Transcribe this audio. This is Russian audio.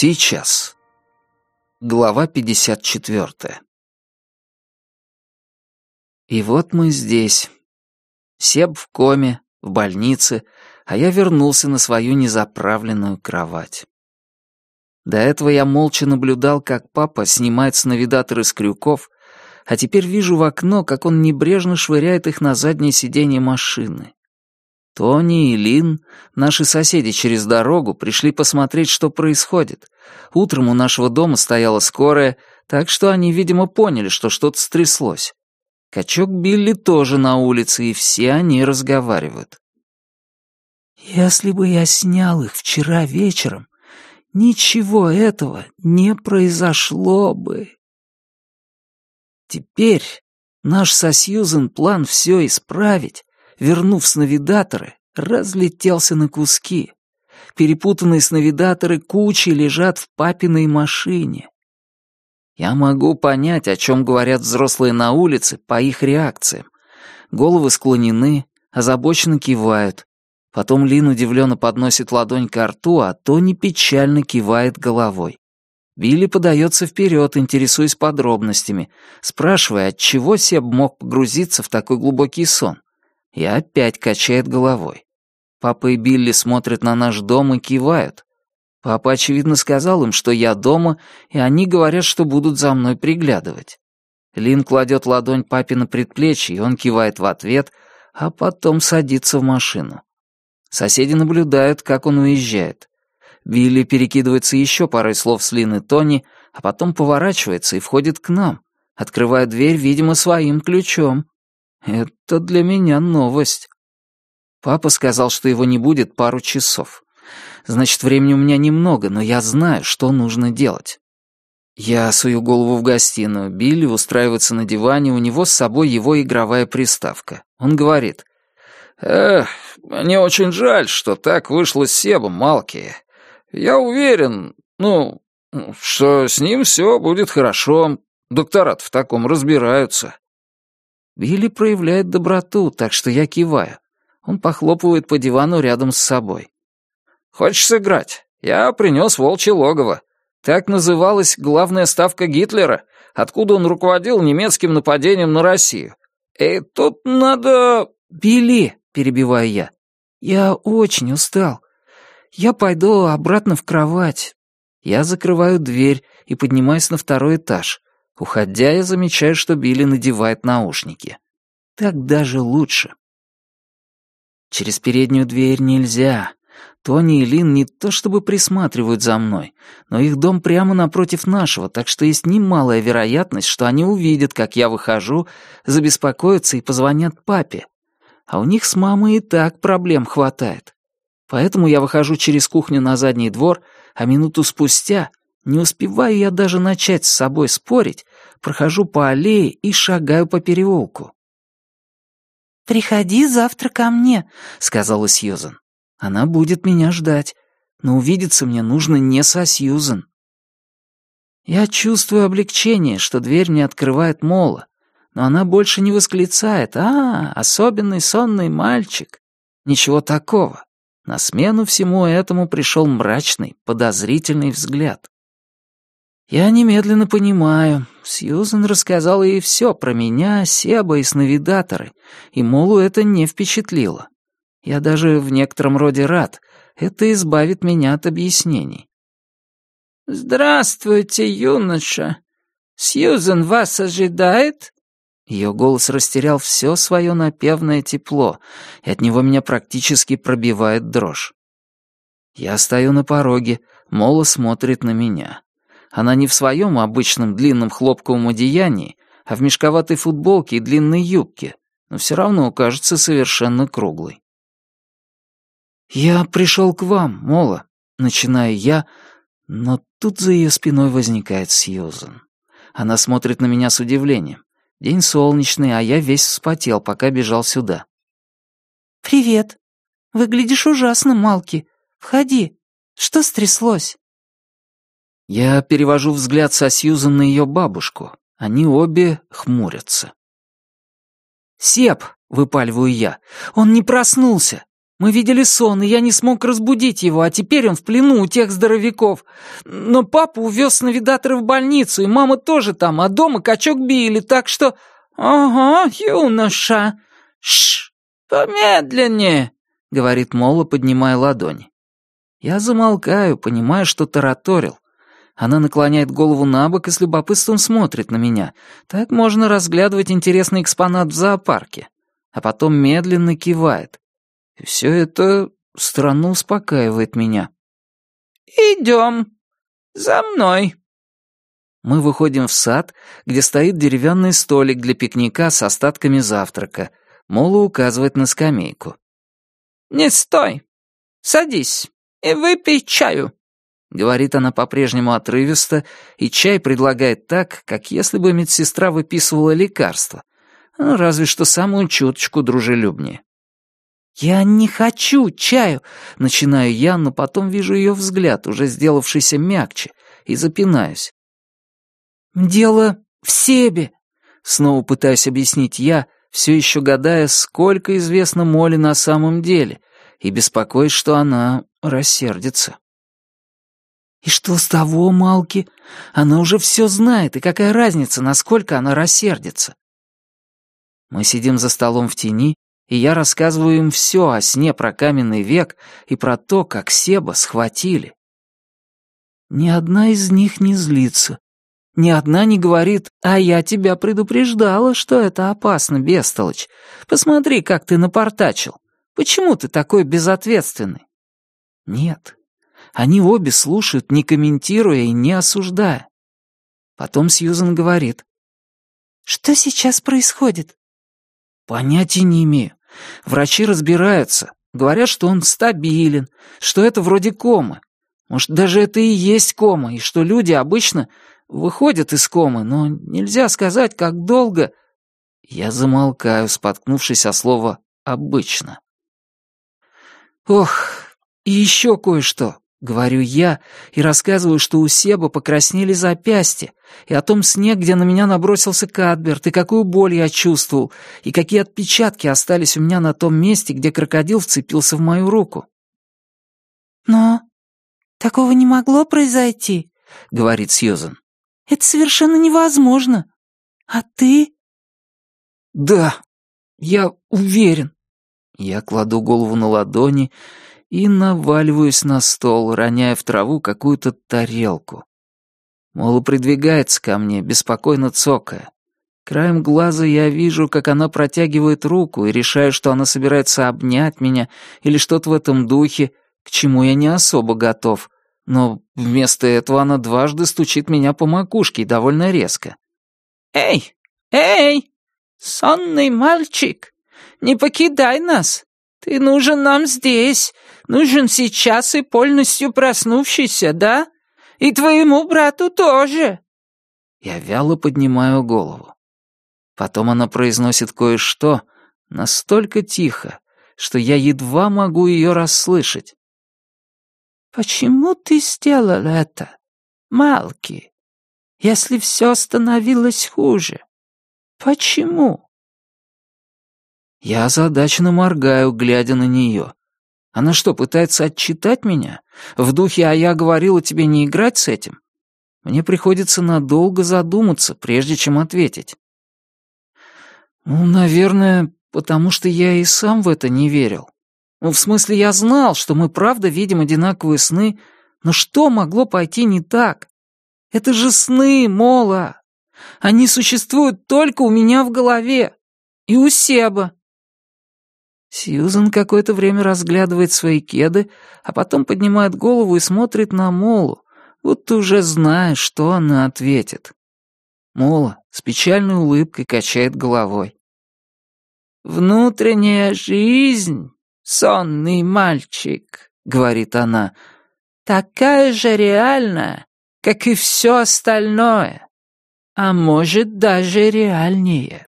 Сейчас. Глава 54. И вот мы здесь. Себ в коме, в больнице, а я вернулся на свою незаправленную кровать. До этого я молча наблюдал, как папа снимает сновидатор из крюков, а теперь вижу в окно, как он небрежно швыряет их на заднее сиденье машины. Тони и Лин, наши соседи через дорогу, пришли посмотреть, что происходит. Утром у нашего дома стояла скорая, так что они, видимо, поняли, что что-то стряслось. Качок Билли тоже на улице, и все они разговаривают. «Если бы я снял их вчера вечером, ничего этого не произошло бы». Теперь наш со Сьюзен план все исправить вернув сновидаторы, разлетелся на куски. Перепутанные сновидаторы кучей лежат в папиной машине. Я могу понять, о чем говорят взрослые на улице по их реакциям. Головы склонены, озабоченно кивают. Потом Лин удивленно подносит ладонь к рту, а Тони печально кивает головой. Билли подается вперед, интересуясь подробностями, спрашивая, от чего Себ мог погрузиться в такой глубокий сон и опять качает головой. Папа и Билли смотрят на наш дом и кивают. Папа, очевидно, сказал им, что я дома, и они говорят, что будут за мной приглядывать. Лин кладет ладонь папе на предплечье, и он кивает в ответ, а потом садится в машину. Соседи наблюдают, как он уезжает. Билли перекидывается еще парой слов с Лин и Тони, а потом поворачивается и входит к нам, открывая дверь, видимо, своим ключом. Это для меня новость. Папа сказал, что его не будет пару часов. Значит, времени у меня немного, но я знаю, что нужно делать. Я сую голову в гостиную. Билли устраивается на диване, у него с собой его игровая приставка. Он говорит. «Эх, мне очень жаль, что так вышло с Себом, Малки. Я уверен, ну, что с ним все будет хорошо. Доктора в таком разбираются. Билли проявляет доброту, так что я киваю. Он похлопывает по дивану рядом с собой. «Хочешь сыграть? Я принес волчье логово. Так называлась главная ставка Гитлера, откуда он руководил немецким нападением на Россию. И тут надо...» «Билли», — перебиваю я, — «я очень устал. Я пойду обратно в кровать». Я закрываю дверь и поднимаюсь на второй этаж. Уходя, я замечаю, что Билли надевает наушники. Так даже лучше. Через переднюю дверь нельзя. Тони и Лин не то чтобы присматривают за мной, но их дом прямо напротив нашего, так что есть немалая вероятность, что они увидят, как я выхожу, забеспокоятся и позвонят папе. А у них с мамой и так проблем хватает. Поэтому я выхожу через кухню на задний двор, а минуту спустя не успеваю я даже начать с собой спорить, прохожу по аллее и шагаю по переулку. «Приходи завтра ко мне», — сказала Сьюзен. «Она будет меня ждать, но увидеться мне нужно не со Сьюзен». Я чувствую облегчение, что дверь мне открывает Мола, но она больше не восклицает «А, особенный сонный мальчик». Ничего такого. На смену всему этому пришел мрачный, подозрительный взгляд. Я немедленно понимаю. Сьюзен рассказала ей все про меня, Себа и сновидаторы, и Молу это не впечатлило. Я даже в некотором роде рад. Это избавит меня от объяснений. «Здравствуйте, юноша. Сьюзен вас ожидает?» Ее голос растерял все свое напевное тепло, и от него меня практически пробивает дрожь. Я стою на пороге, Мола смотрит на меня. Она не в своем обычном длинном хлопковом одеянии, а в мешковатой футболке и длинной юбке, но все равно кажется совершенно круглой. «Я пришел к вам, Мола», — начинаю я, но тут за ее спиной возникает Сьюзан. Она смотрит на меня с удивлением. День солнечный, а я весь вспотел, пока бежал сюда. «Привет. Выглядишь ужасно, Малки. Входи. Что стряслось?» Я перевожу взгляд со Сьюзан на ее бабушку. Они обе хмурятся. «Сеп!» — выпаливаю я. «Он не проснулся!» Мы видели сон, и я не смог разбудить его, а теперь он в плену у тех здоровяков. Но папа увез навигатора в больницу, и мама тоже там, а дома качок били, так что... Ага, юноша. Шш, помедленнее, — говорит Мола, поднимая ладони. Я замолкаю, понимая, что тараторил. Она наклоняет голову на бок и с любопытством смотрит на меня. Так можно разглядывать интересный экспонат в зоопарке. А потом медленно кивает. И все это странно успокаивает меня. «Идем. За мной». Мы выходим в сад, где стоит деревянный столик для пикника с остатками завтрака. Мола указывает на скамейку. «Не стой. Садись и выпей чаю». Говорит она по-прежнему отрывисто, и чай предлагает так, как если бы медсестра выписывала лекарство. Ну, разве что самую чуточку дружелюбнее. «Я не хочу чаю!» — начинаю я, но потом вижу ее взгляд, уже сделавшийся мягче, и запинаюсь. «Дело в себе!» — снова пытаюсь объяснить я, все еще гадая, сколько известно Моле на самом деле, и беспокоюсь, что она рассердится. «И что с того, Малки? Она уже все знает, и какая разница, насколько она рассердится?» Мы сидим за столом в тени, и я рассказываю им все о сне про каменный век и про то, как Себа схватили. Ни одна из них не злится. Ни одна не говорит, а я тебя предупреждала, что это опасно, бестолочь. Посмотри, как ты напортачил. Почему ты такой безответственный? Нет. Они обе слушают, не комментируя и не осуждая. Потом Сьюзан говорит. «Что сейчас происходит?» «Понятия не имею. Врачи разбираются, говорят, что он стабилен, что это вроде комы. Может, даже это и есть кома, и что люди обычно выходят из комы, но нельзя сказать, как долго... Я замолкаю, споткнувшись о слово «обычно». Ох, и еще кое-что. Говорю я и рассказываю, что у Себа покраснели запястья, и о том сне, где на меня набросился Кадберт, и какую боль я чувствовал, и какие отпечатки остались у меня на том месте, где крокодил вцепился в мою руку. «Но такого не могло произойти», — говорит Сьюзен. «Это совершенно невозможно. А ты?» «Да, я уверен». Я кладу голову на ладони и наваливаюсь на стол, роняя в траву какую-то тарелку. Мола придвигается ко мне, беспокойно цокая. Краем глаза я вижу, как она протягивает руку, и решаю, что она собирается обнять меня или что-то в этом духе, к чему я не особо готов. Но вместо этого она дважды стучит меня по макушке довольно резко. «Эй! Эй! Сонный мальчик! Не покидай нас! Ты нужен нам здесь, нужен сейчас и полностью проснувшийся, да? И твоему брату тоже!» Я вяло поднимаю голову. Потом она произносит кое-что настолько тихо, что я едва могу ее расслышать. «Почему ты сделал это, Малки, если все становилось хуже? Почему?» Я озадаченно моргаю, глядя на нее. Она что, пытается отчитать меня? В духе «а я говорила тебе не играть с этим»? Мне приходится надолго задуматься, прежде чем ответить. Ну, наверное, потому что я и сам в это не верил. Ну, в смысле, я знал, что мы правда видим одинаковые сны, но что могло пойти не так? Это же сны, Мола. Они существуют только у меня в голове. И у Себа. Сьюзан какое-то время разглядывает свои кеды, а потом поднимает голову и смотрит на Молу, будто уже зная, что она ответит. Мола с печальной улыбкой качает головой. «Внутренняя жизнь, сонный мальчик», — говорит она, — «такая же реальная, как и все остальное, а может даже реальнее».